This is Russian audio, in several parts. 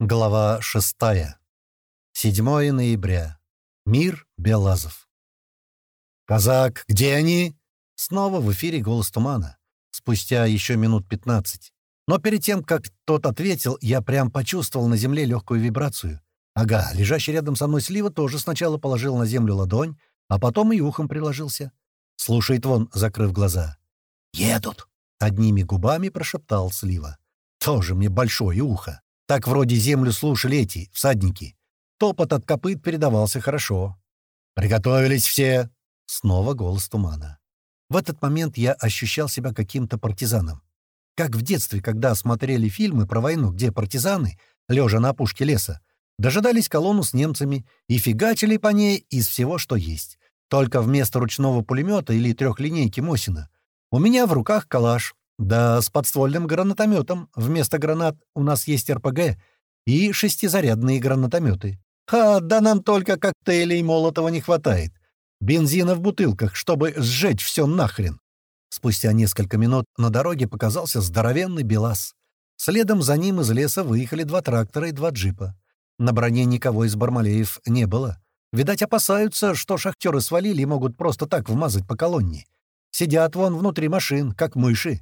Глава 6. 7 ноября. Мир Белазов. «Казак, где они?» Снова в эфире голос тумана. Спустя еще минут 15. Но перед тем, как тот ответил, я прям почувствовал на земле легкую вибрацию. Ага, лежащий рядом со мной слива тоже сначала положил на землю ладонь, а потом и ухом приложился. Слушает вон, закрыв глаза. «Едут!» — одними губами прошептал слива. «Тоже мне большое ухо!» Так вроде землю слушали эти, всадники. Топот от копыт передавался хорошо. «Приготовились все!» Снова голос тумана. В этот момент я ощущал себя каким-то партизаном. Как в детстве, когда смотрели фильмы про войну, где партизаны, лежа на опушке леса, дожидались колонну с немцами и фигачили по ней из всего, что есть. Только вместо ручного пулемета или трехлинейки Мосина у меня в руках калаш, да, с подствольным гранатометом. Вместо гранат у нас есть РПГ и шестизарядные гранатометы. Ха, да нам только коктейлей Молотова не хватает. Бензина в бутылках, чтобы сжечь все нахрен. Спустя несколько минут на дороге показался здоровенный БелАЗ. Следом за ним из леса выехали два трактора и два джипа. На броне никого из Бармалеев не было. Видать, опасаются, что шахтеры свалили и могут просто так вмазать по колонне. Сидят вон внутри машин, как мыши.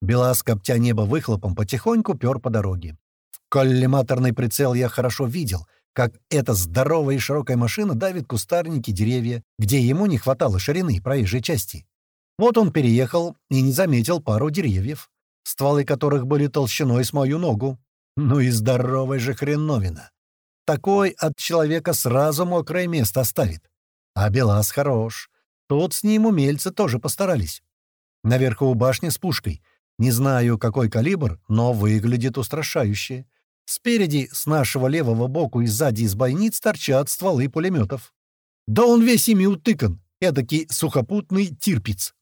Белас, коптя небо выхлопом, потихоньку пер по дороге. В коллиматорный прицел я хорошо видел, как эта здоровая и широкая машина давит кустарники, деревья, где ему не хватало ширины проезжей части. Вот он переехал и не заметил пару деревьев, стволы которых были толщиной с мою ногу. Ну и здоровая же хреновина. Такой от человека сразу мокрое место оставит. А Белас хорош. Тут с ним умельцы тоже постарались. Наверху у башни с пушкой не знаю, какой калибр, но выглядит устрашающе. Спереди, с нашего левого боку и сзади из бойниц торчат стволы пулеметов. Да он весь ими утыкан, эдакий сухопутный тирпиц.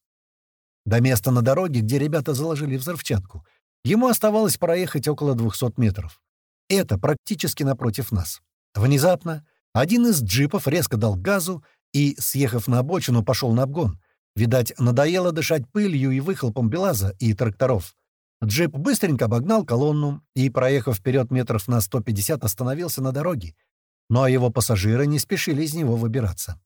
До места на дороге, где ребята заложили взрывчатку, ему оставалось проехать около 200 метров. Это практически напротив нас. Внезапно один из джипов резко дал газу и, съехав на обочину, пошел на обгон. Видать, надоело дышать пылью и выхлопом Белаза и тракторов. Джип быстренько обогнал колонну и, проехав вперед метров на 150, остановился на дороге. Но его пассажиры не спешили из него выбираться.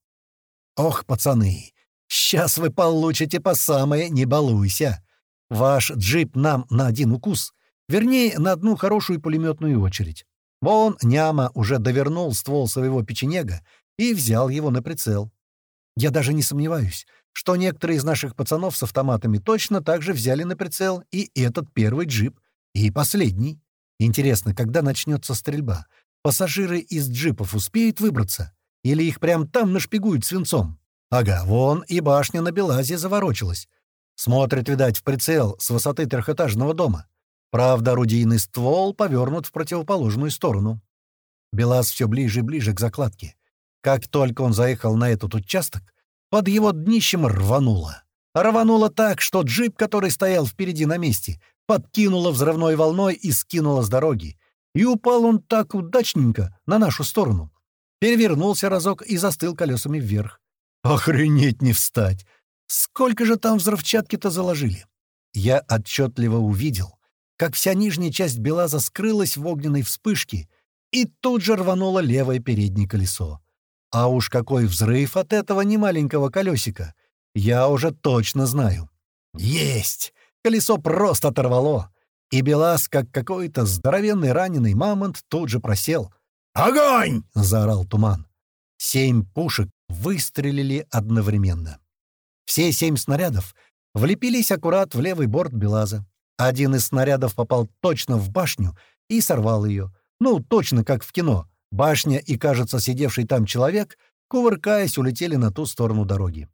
«Ох, пацаны, сейчас вы получите по самое «не балуйся». Ваш джип нам на один укус, вернее, на одну хорошую пулеметную очередь. Вон Няма уже довернул ствол своего печенега и взял его на прицел. Я даже не сомневаюсь, что некоторые из наших пацанов с автоматами точно так же взяли на прицел и этот первый джип, и последний. Интересно, когда начнется стрельба? Пассажиры из джипов успеют выбраться? Или их прям там нашпигуют свинцом? Ага, вон и башня на Белазе заворочилась. Смотрит, видать, в прицел с высоты трехэтажного дома. Правда, орудийный ствол повернут в противоположную сторону. Белаз все ближе и ближе к закладке. Как только он заехал на этот участок, под его днищем рвануло. Рвануло так, что джип, который стоял впереди на месте, подкинуло взрывной волной и скинуло с дороги. И упал он так удачненько на нашу сторону. Перевернулся разок и застыл колесами вверх. Охренеть не встать! Сколько же там взрывчатки-то заложили? Я отчетливо увидел, как вся нижняя часть Белаза скрылась в огненной вспышке, и тут же рвануло левое переднее колесо. А уж какой взрыв от этого немаленького колесика! Я уже точно знаю. Есть! Колесо просто оторвало. И Белас, как какой-то здоровенный раненый мамонт, тут же просел. «Огонь!» — заорал туман. Семь пушек выстрелили одновременно. Все семь снарядов влепились аккурат в левый борт Белаза. Один из снарядов попал точно в башню и сорвал ее. Ну, точно как в кино. Башня и, кажется, сидевший там человек, кувыркаясь, улетели на ту сторону дороги.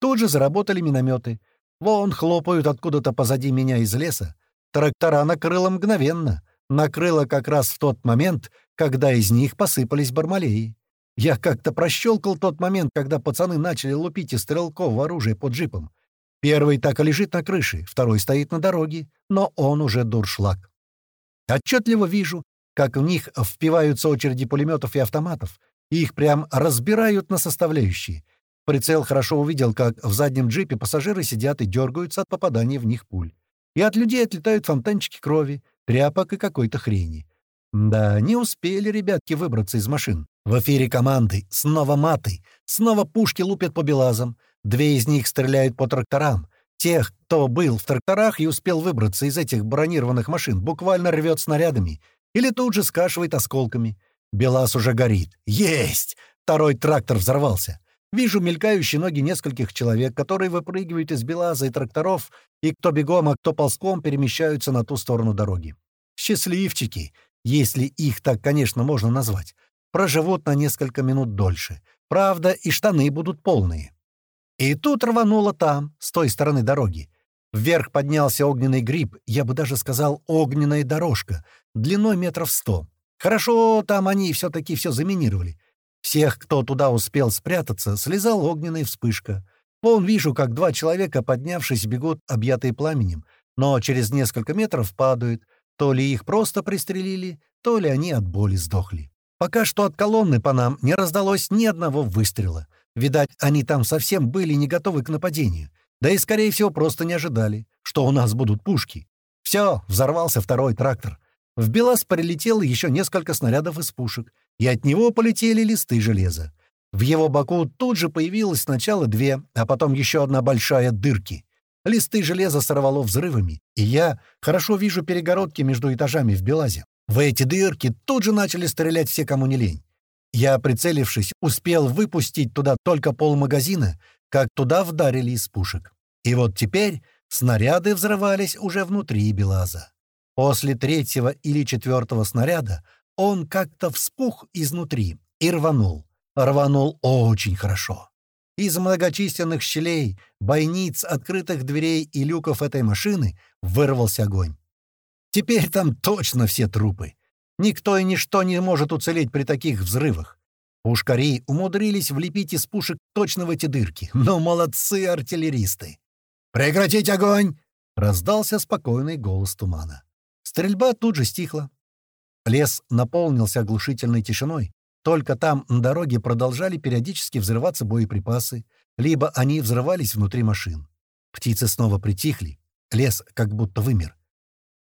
Тут же заработали минометы. Вон хлопают откуда-то позади меня из леса. Трактора накрыло мгновенно. Накрыло как раз в тот момент, когда из них посыпались бармалеи. Я как-то прощелкал тот момент, когда пацаны начали лупить из стрелкового оружия под джипом. Первый так и лежит на крыше, второй стоит на дороге, но он уже дуршлаг. Отчетливо вижу, как в них впиваются очереди пулеметов и автоматов, и их прям разбирают на составляющие. Прицел хорошо увидел, как в заднем джипе пассажиры сидят и дергаются от попадания в них пуль. И от людей отлетают фонтанчики крови, тряпок и какой-то хрени. Да, не успели ребятки выбраться из машин. В эфире команды. Снова маты. Снова пушки лупят по белазам. Две из них стреляют по тракторам. Тех, кто был в тракторах и успел выбраться из этих бронированных машин, буквально рвет снарядами или тут же скашивает осколками. Белаз уже горит. Есть! Второй трактор взорвался. Вижу мелькающие ноги нескольких человек, которые выпрыгивают из Белаза и тракторов, и кто бегом, а кто ползком перемещаются на ту сторону дороги. Счастливчики, если их так, конечно, можно назвать, проживут на несколько минут дольше. Правда, и штаны будут полные. И тут рвануло там, с той стороны дороги. Вверх поднялся огненный гриб, я бы даже сказал огненная дорожка, длиной метров сто. Хорошо, там они все-таки все заминировали. Всех, кто туда успел спрятаться, слезал огненная вспышка. Вон вижу, как два человека, поднявшись, бегут, объятые пламенем, но через несколько метров падают. То ли их просто пристрелили, то ли они от боли сдохли. Пока что от колонны по нам не раздалось ни одного выстрела. Видать, они там совсем были не готовы к нападению. Да и, скорее всего, просто не ожидали, что у нас будут пушки. Все, взорвался второй трактор. В Белас прилетело еще несколько снарядов из пушек, и от него полетели листы железа. В его боку тут же появилось сначала две, а потом еще одна большая дырки. Листы железа сорвало взрывами, и я хорошо вижу перегородки между этажами в Белазе. В эти дырки тут же начали стрелять все, кому не лень. Я, прицелившись, успел выпустить туда только полмагазина, как туда вдарили из пушек. И вот теперь снаряды взрывались уже внутри Белаза. После третьего или четвертого снаряда он как-то вспух изнутри и рванул. Рванул очень хорошо. Из многочисленных щелей, бойниц, открытых дверей и люков этой машины вырвался огонь. Теперь там точно все трупы. Никто и ничто не может уцелеть при таких взрывах. Пушкари умудрились влепить из пушек точно в эти дырки. Но молодцы артиллеристы! «Прекратить огонь!» — раздался спокойный голос тумана. Стрельба тут же стихла. Лес наполнился оглушительной тишиной. Только там, на дороге, продолжали периодически взрываться боеприпасы, либо они взрывались внутри машин. Птицы снова притихли. Лес как будто вымер.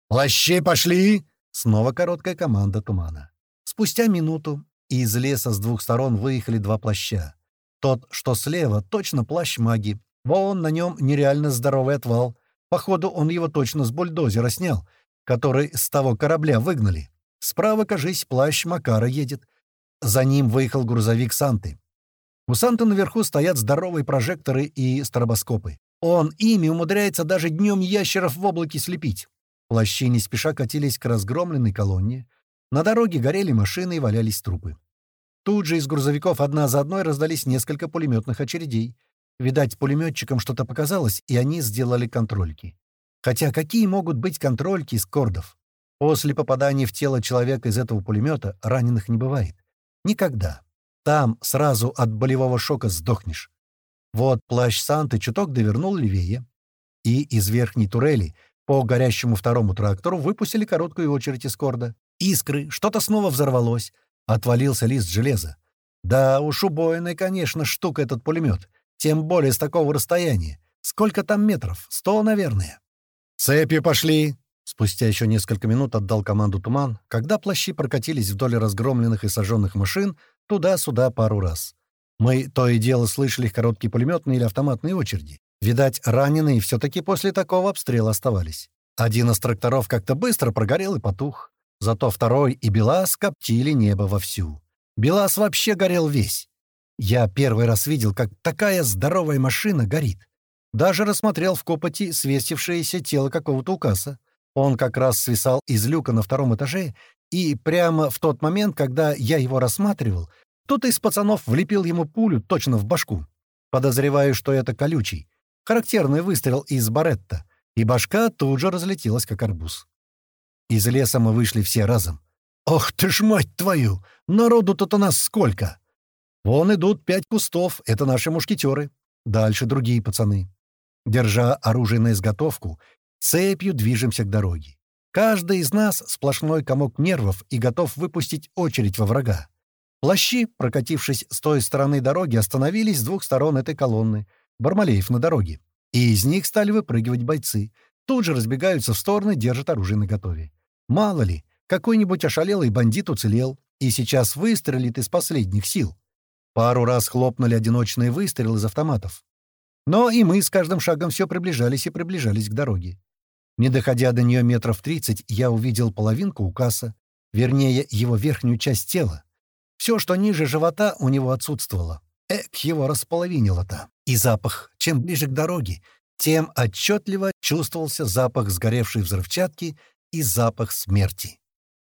«Плащи пошли!» Снова короткая команда тумана. Спустя минуту из леса с двух сторон выехали два плаща. Тот, что слева, точно плащ маги. Вон на нем нереально здоровый отвал. Походу, он его точно с бульдозера снял, который с того корабля выгнали. Справа, кажись, плащ Макара едет. За ним выехал грузовик Санты. У Санты наверху стоят здоровые прожекторы и стробоскопы. Он ими умудряется даже днем ящеров в облаке слепить. Плащи не спеша катились к разгромленной колонне. На дороге горели машины и валялись трупы. Тут же из грузовиков одна за одной раздались несколько пулеметных очередей. Видать, пулеметчикам что-то показалось, и они сделали контрольки. Хотя какие могут быть контрольки из кордов? После попадания в тело человека из этого пулемета раненых не бывает. Никогда. Там сразу от болевого шока сдохнешь. Вот плащ Санты чуток довернул левее, и из верхней турели — по горящему второму трактору выпустили короткую очередь из корда. Искры, что-то снова взорвалось. Отвалился лист железа. Да уж убойный, конечно, штука этот пулемет. Тем более с такого расстояния. Сколько там метров? Сто, наверное. «Цепи пошли!» Спустя еще несколько минут отдал команду «Туман», когда плащи прокатились вдоль разгромленных и сожженных машин туда-сюда пару раз. Мы то и дело слышали короткие пулеметные или автоматные очереди. Видать, раненые все-таки после такого обстрела оставались. Один из тракторов как-то быстро прогорел и потух. Зато второй и Белас коптили небо вовсю. Белас вообще горел весь. Я первый раз видел, как такая здоровая машина горит. Даже рассмотрел в копоти свесившееся тело какого-то укаса. Он как раз свисал из люка на втором этаже, и прямо в тот момент, когда я его рассматривал, кто-то из пацанов влепил ему пулю точно в башку. Подозреваю, что это колючий. Характерный выстрел из баретта, и башка тут же разлетелась, как арбуз. Из леса мы вышли все разом. «Ох ты ж, мать твою! Народу тут у нас сколько!» «Вон идут пять кустов, это наши мушкетеры. Дальше другие пацаны. Держа оружие на изготовку, цепью движемся к дороге. Каждый из нас сплошной комок нервов и готов выпустить очередь во врага. Плащи, прокатившись с той стороны дороги, остановились с двух сторон этой колонны — Бармалеев на дороге. И из них стали выпрыгивать бойцы. Тут же разбегаются в стороны, держат оружие наготове. Мало ли, Какой-нибудь ошалелый бандит уцелел и сейчас выстрелит из последних сил. Пару раз хлопнули одиночные выстрелы из автоматов. Но и мы с каждым шагом все приближались и приближались к дороге. Не доходя до нее метров тридцать, я увидел половинку укаса, вернее, его верхнюю часть тела. Все, что ниже живота, у него отсутствовало. Эк, его располовинило-то. И запах. Чем ближе к дороге, тем отчетливо чувствовался запах сгоревшей взрывчатки и запах смерти.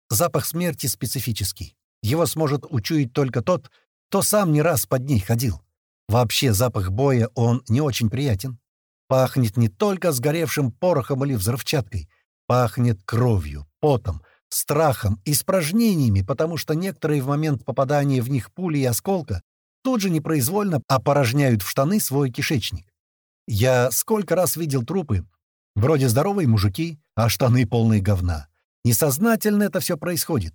Запах смерти специфический. Его сможет учуять только тот, кто сам не раз под ней ходил. Вообще запах боя, он не очень приятен. Пахнет не только сгоревшим порохом или взрывчаткой. Пахнет кровью, потом, страхом, испражнениями, потому что некоторые в момент попадания в них пули и осколка тут же непроизвольно опорожняют в штаны свой кишечник. Я сколько раз видел трупы, вроде здоровые мужики, а штаны полные говна. Несознательно это все происходит.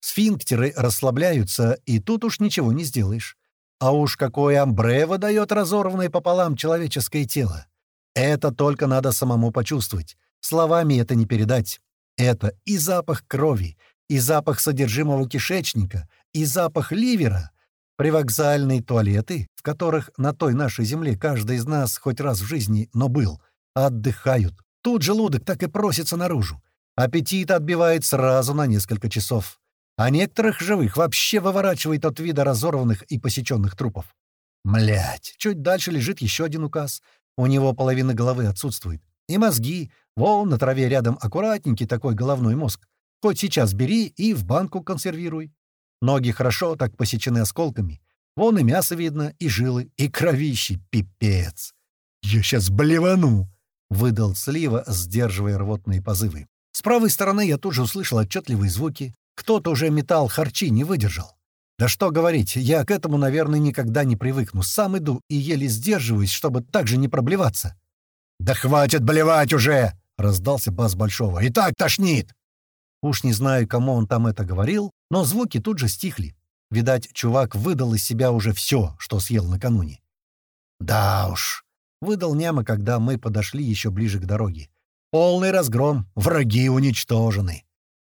Сфинктеры расслабляются, и тут уж ничего не сделаешь. А уж какое амбре выдает разорванное пополам человеческое тело. Это только надо самому почувствовать. Словами это не передать. Это и запах крови, и запах содержимого кишечника, и запах ливера. Привокзальные туалеты, в которых на той нашей земле каждый из нас хоть раз в жизни, но был, отдыхают. Тут желудок так и просится наружу. Аппетит отбивает сразу на несколько часов. А некоторых живых вообще выворачивает от вида разорванных и посеченных трупов. Млять, чуть дальше лежит еще один указ. У него половина головы отсутствует. И мозги, вон на траве рядом аккуратненький такой головной мозг. Хоть сейчас бери и в банку консервируй. Ноги хорошо так посечены осколками. Вон и мясо видно, и жилы, и кровищи, пипец. «Я сейчас блевану!» — выдал Слива, сдерживая рвотные позывы. С правой стороны я тут же услышал отчетливые звуки. Кто-то уже металл харчи не выдержал. Да что говорить, я к этому, наверное, никогда не привыкну. Сам иду и еле сдерживаюсь, чтобы так же не проблеваться. «Да хватит блевать уже!» — раздался бас Большого. «И так тошнит!» Уж не знаю, кому он там это говорил, но звуки тут же стихли. Видать, чувак выдал из себя уже все, что съел накануне. «Да уж», — выдал Няма, когда мы подошли еще ближе к дороге. «Полный разгром, враги уничтожены.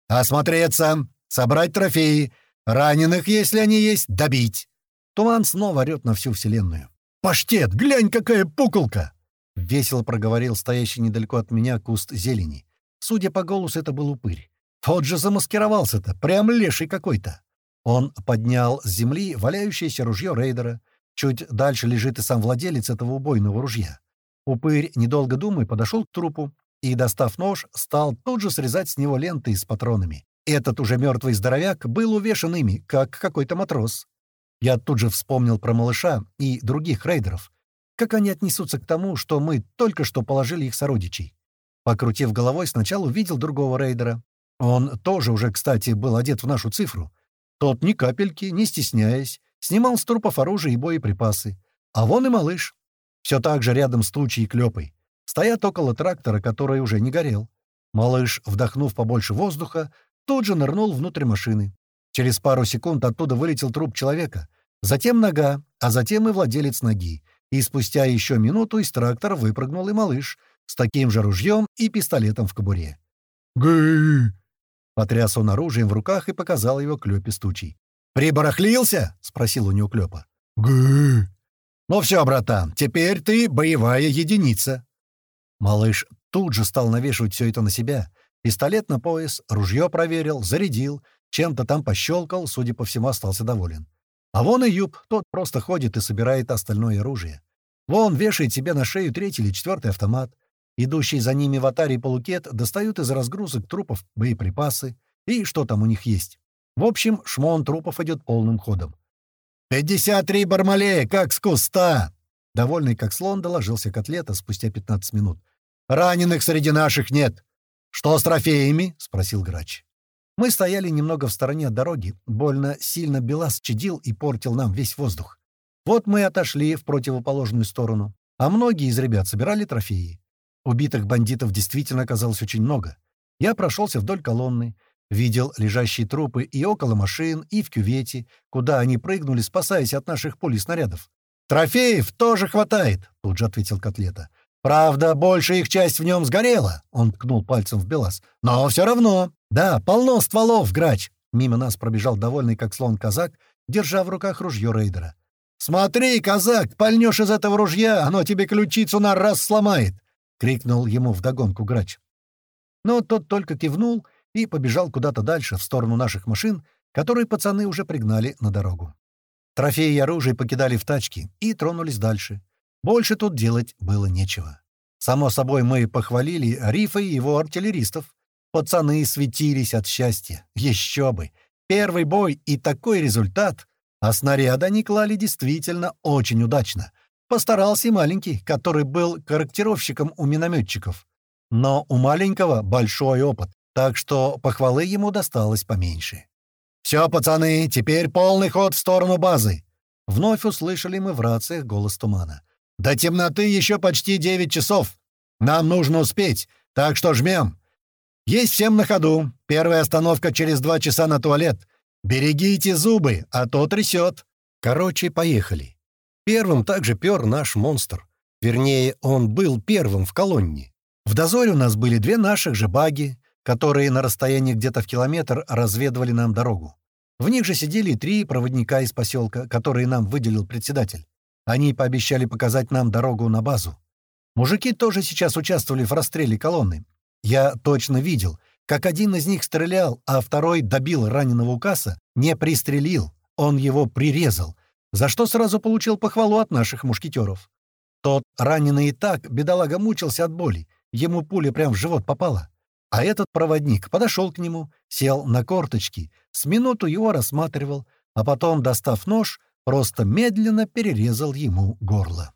Осмотреться, собрать трофеи, раненых, если они есть, добить». Туман снова орёт на всю вселенную. «Паштет, глянь, какая пуколка!» — весело проговорил стоящий недалеко от меня куст зелени. Судя по голосу, это был упырь. Вот же замаскировался-то, прям леший какой-то. Он поднял с земли валяющееся ружье рейдера. Чуть дальше лежит и сам владелец этого убойного ружья. Упырь, недолго думая, подошел к трупу и, достав нож, стал тут же срезать с него ленты с патронами. Этот уже мертвый здоровяк был увешан ими, как какой-то матрос. Я тут же вспомнил про малыша и других рейдеров. Как они отнесутся к тому, что мы только что положили их сородичей? Покрутив головой, сначала увидел другого рейдера. Он тоже уже, кстати, был одет в нашу цифру. Тот ни капельки, не стесняясь, снимал с трупов оружие и боеприпасы. А вон и малыш. Все так же рядом с тучей и клепой. Стоят около трактора, который уже не горел. Малыш, вдохнув побольше воздуха, тут же нырнул внутрь машины. Через пару секунд оттуда вылетел труп человека. Затем нога, а затем и владелец ноги и спустя еще минуту из трактора выпрыгнул и малыш с таким же ружьем и пистолетом в кобуре. «Гы!» Потряс он оружием в руках и показал его Клёпе стучий. «Прибарахлился?» — спросил у него Клёпа. «Гы!» «Ну все, братан, теперь ты боевая единица». Малыш тут же стал навешивать все это на себя. Пистолет на пояс, ружье проверил, зарядил, чем-то там пощелкал, судя по всему, остался доволен. А вон и Юб, тот просто ходит и собирает остальное оружие. Вон вешает себе на шею третий или четвертый автомат. Идущие за ними в атаре полукет достают из разгрузок трупов боеприпасы и что там у них есть. В общем, шмон трупов идет полным ходом. «Пятьдесят три бармалея, как с куста!» Довольный как слон доложился котлета спустя 15 минут. «Раненых среди наших нет!» «Что с трофеями?» — спросил грач. Мы стояли немного в стороне от дороги, больно сильно Белас чадил и портил нам весь воздух. Вот мы отошли в противоположную сторону, а многие из ребят собирали трофеи. Убитых бандитов действительно оказалось очень много. Я прошелся вдоль колонны, видел лежащие трупы и около машин, и в кювете, куда они прыгнули, спасаясь от наших пуль и снарядов. «Трофеев тоже хватает», — тут же ответил Котлета. Правда, большая их часть в нем сгорела, — он ткнул пальцем в Белас. Но все равно. Да, полно стволов, грач. Мимо нас пробежал довольный, как слон казак, держа в руках ружье рейдера. «Смотри, казак, пальнешь из этого ружья, оно тебе ключицу на раз сломает!» — крикнул ему вдогонку грач. Но тот только кивнул и побежал куда-то дальше, в сторону наших машин, которые пацаны уже пригнали на дорогу. Трофеи и оружие покидали в тачки и тронулись дальше. Больше тут делать было нечего. Само собой, мы похвалили Рифа и его артиллеристов. Пацаны светились от счастья. Еще бы! Первый бой и такой результат! А снаряды они клали действительно очень удачно. Постарался и маленький, который был корректировщиком у минометчиков. Но у маленького большой опыт, так что похвалы ему досталось поменьше. «Все, пацаны, теперь полный ход в сторону базы!» Вновь услышали мы в рациях голос тумана. «До темноты еще почти девять часов. Нам нужно успеть, так что жмем. Есть всем на ходу. Первая остановка через два часа на туалет. Берегите зубы, а то трясет». Короче, поехали. Первым также пер наш монстр. Вернее, он был первым в колонне. В дозоре у нас были две наших же баги, которые на расстоянии где-то в километр разведывали нам дорогу. В них же сидели три проводника из поселка, которые нам выделил председатель. Они пообещали показать нам дорогу на базу. Мужики тоже сейчас участвовали в расстреле колонны. Я точно видел, как один из них стрелял, а второй добил раненого Укаса, не пристрелил, он его прирезал, за что сразу получил похвалу от наших мушкетеров. Тот, раненый и так, бедолага мучился от боли, ему пуля прямо в живот попала. А этот проводник подошел к нему, сел на корточки, с минуту его рассматривал, а потом, достав нож, просто медленно перерезал ему горло.